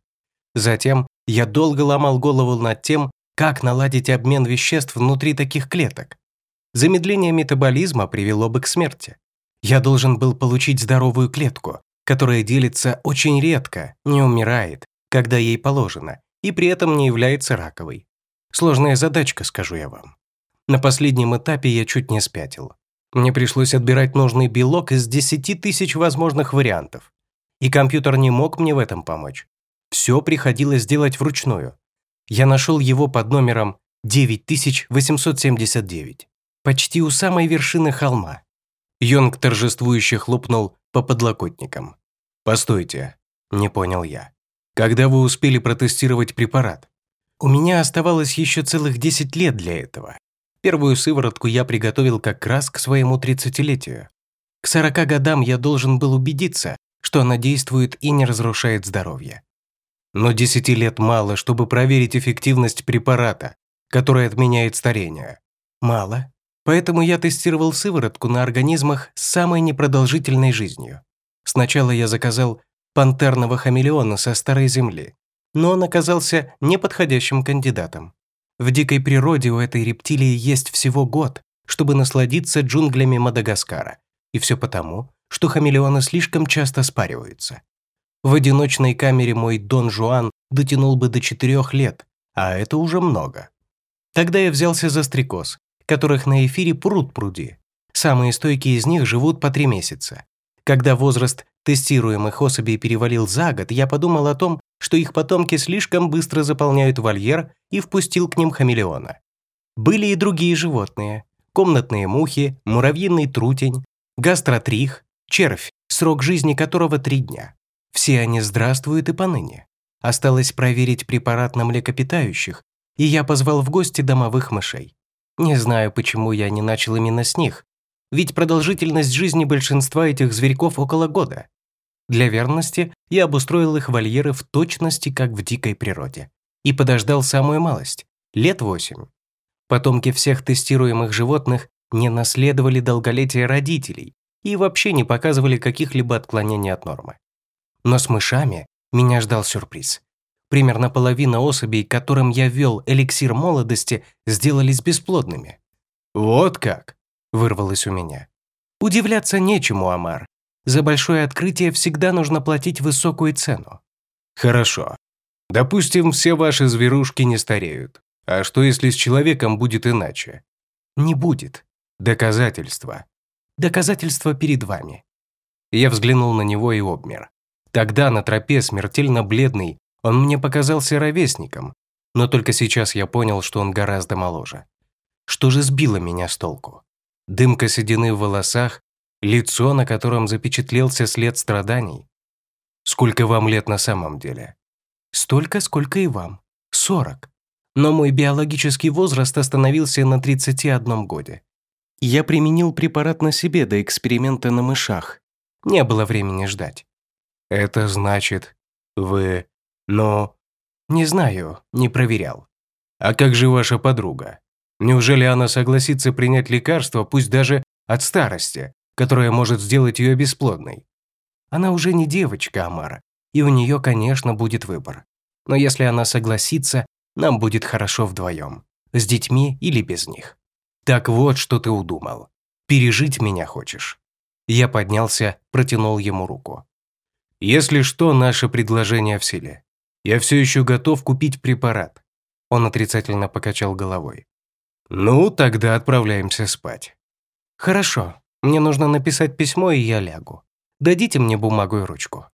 B: Затем я долго ломал голову над тем, как наладить обмен веществ внутри таких клеток. Замедление метаболизма привело бы к смерти. Я должен был получить здоровую клетку, которая делится очень редко, не умирает, когда ей положено, и при этом не является раковой. Сложная задачка, скажу я вам. На последнем этапе я чуть не спятил. Мне пришлось отбирать нужный белок из 10 тысяч возможных вариантов. И компьютер не мог мне в этом помочь. Все приходилось делать вручную. Я нашел его под номером 9879, почти у самой вершины холма. Йонг торжествующе хлопнул по подлокотникам. «Постойте,
A: Не понял я. Когда вы успели протестировать препарат?
B: У меня оставалось еще целых 10 лет для этого. Первую сыворотку я приготовил как раз к своему 30-летию. К 40 годам я должен был убедиться, что она действует и не разрушает здоровье.
A: Но 10 лет мало, чтобы проверить эффективность препарата, который отменяет старение.
B: Мало. Поэтому я тестировал сыворотку на организмах с самой непродолжительной жизнью. Сначала я заказал пантерного хамелеона со старой земли, но он оказался неподходящим кандидатом. В дикой природе у этой рептилии есть всего год, чтобы насладиться джунглями Мадагаскара. И все потому, что хамелеоны слишком часто спариваются. В одиночной камере мой Дон Жуан дотянул бы до четырех лет, а это уже много. Тогда я взялся за стрекоз, которых на эфире пруд пруди. Самые стойкие из них живут по три месяца. Когда возраст тестируемых особей перевалил за год, я подумал о том, что их потомки слишком быстро заполняют вольер и впустил к ним хамелеона. Были и другие животные. Комнатные мухи, муравьиный трутень, гастротрих, червь, срок жизни которого три дня. Все они здравствуют и поныне. Осталось проверить препарат на млекопитающих, и я позвал в гости домовых мышей. Не знаю, почему я не начал именно с них, ведь продолжительность жизни большинства этих зверьков около года. Для верности я обустроил их вольеры в точности, как в дикой природе. И подождал самую малость – лет восемь. Потомки всех тестируемых животных не наследовали долголетие родителей и вообще не показывали каких-либо отклонений от нормы. Но с мышами меня ждал сюрприз. Примерно половина особей, которым я ввел эликсир молодости, сделались бесплодными.
A: «Вот как!»
B: – вырвалось у меня. Удивляться нечему, Амар. За большое открытие всегда нужно платить высокую цену.
A: Хорошо. Допустим, все ваши зверушки не стареют. А что, если с человеком будет иначе?
B: Не будет.
A: Доказательства.
B: Доказательства перед вами.
A: Я взглянул на него и обмер. Тогда на тропе, смертельно бледный, он мне показался ровесником, но только сейчас я понял, что он гораздо моложе. Что же сбило меня с толку? Дымка седины в волосах, Лицо, на котором запечатлелся след страданий. Сколько вам лет на самом деле?
B: Столько, сколько и вам. Сорок. Но мой биологический возраст остановился на 31 годе. Я применил препарат на себе до эксперимента на мышах. Не было времени ждать.
A: Это значит, вы... Но...
B: Не знаю, не проверял.
A: А как же ваша подруга? Неужели она согласится принять лекарство, пусть даже от старости, которая может сделать ее бесплодной.
B: Она уже не девочка, Амара, и у нее, конечно, будет выбор. Но если она согласится, нам будет хорошо вдвоем, с детьми или без них. Так вот, что ты удумал. Пережить меня хочешь. Я поднялся, протянул ему руку.
A: Если что, наше предложение в силе. Я все еще готов купить препарат.
B: Он отрицательно покачал головой.
A: Ну, тогда отправляемся спать.
B: Хорошо, мне нужно написать письмо, и я лягу. Дадите мне бумагу и ручку».